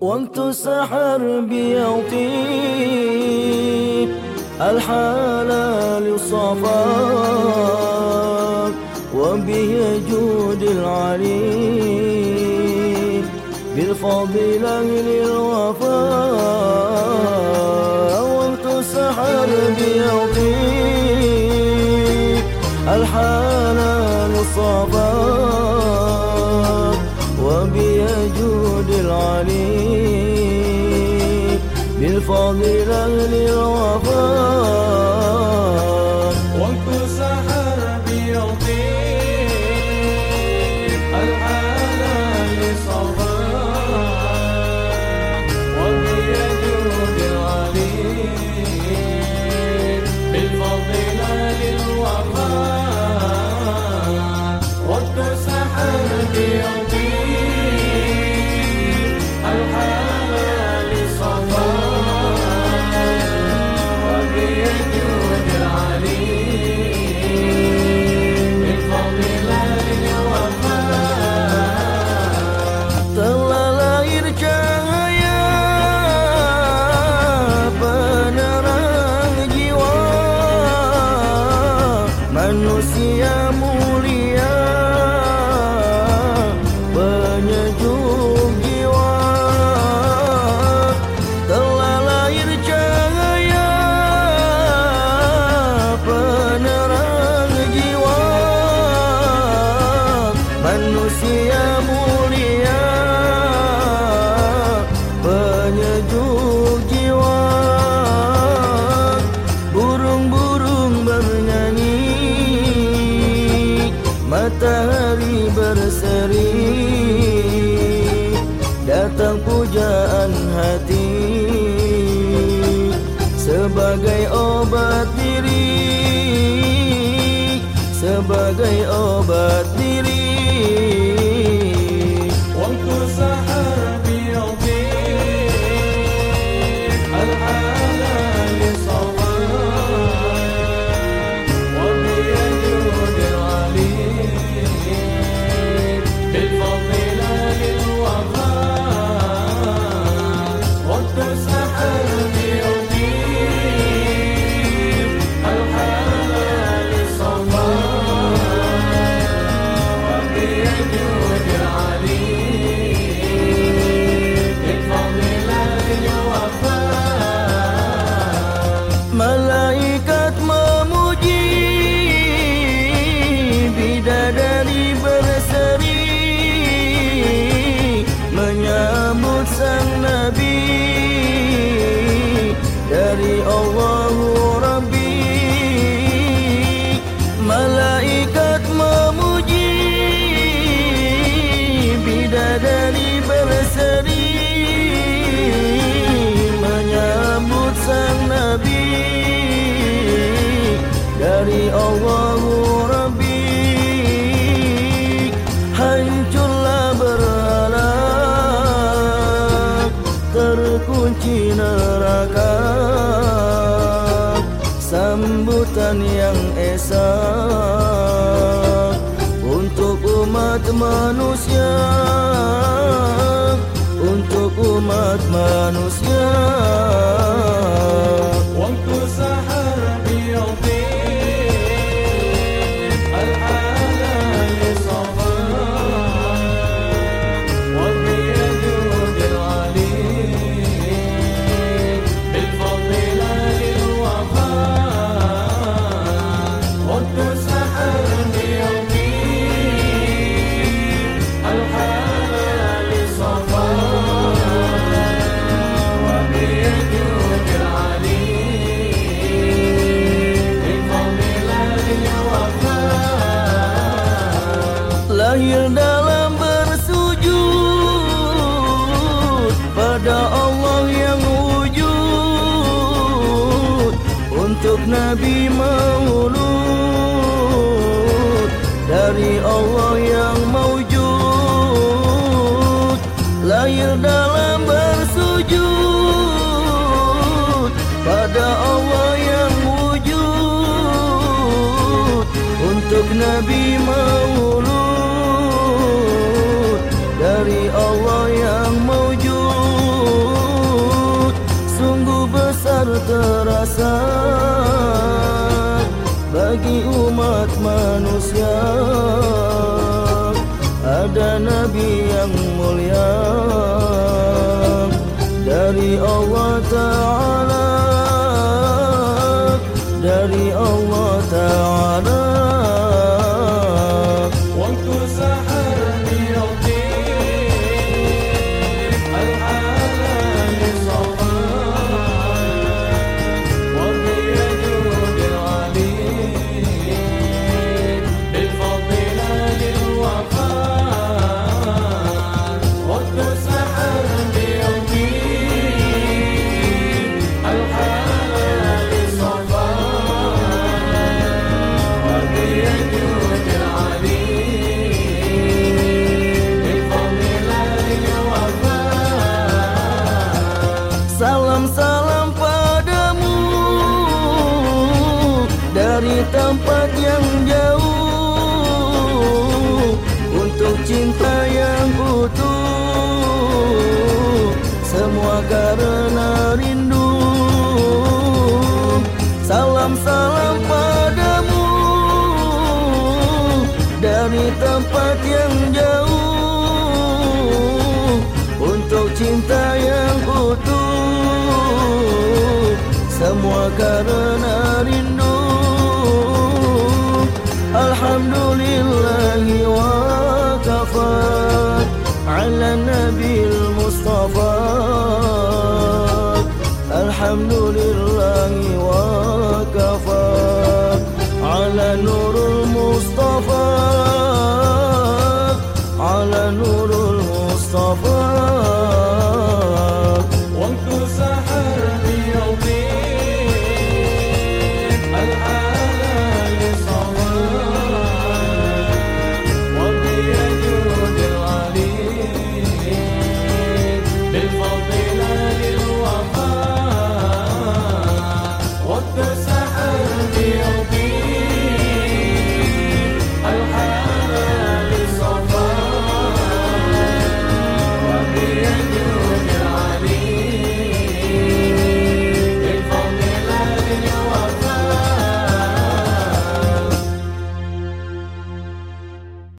وقت السحر بيطيب الحلال صفاك وبه جود بالفضل من بالفضل أهل الوفاء وانكو سحر pujaan hati sebagai obat. others. terkunci neraka. Sambutan yang esa Untuk umat manusia. Untuk umat manusia. ada Allah yang wujud untuk Nabi Maulud dari Allah yang maujud lahir dalam bersujud pada Allah yang wujud untuk Nabi Maulud. Terasa bagi umat manusia. Ada nabi yang mulia dari Allah taala cinta yang utuh. Semua karena rindu. Alhamdulillah wa kafa. Ala nabil mustafa. Alhamdulillah wa kafa. Ala nurul mustafa. Ala nurul mustafa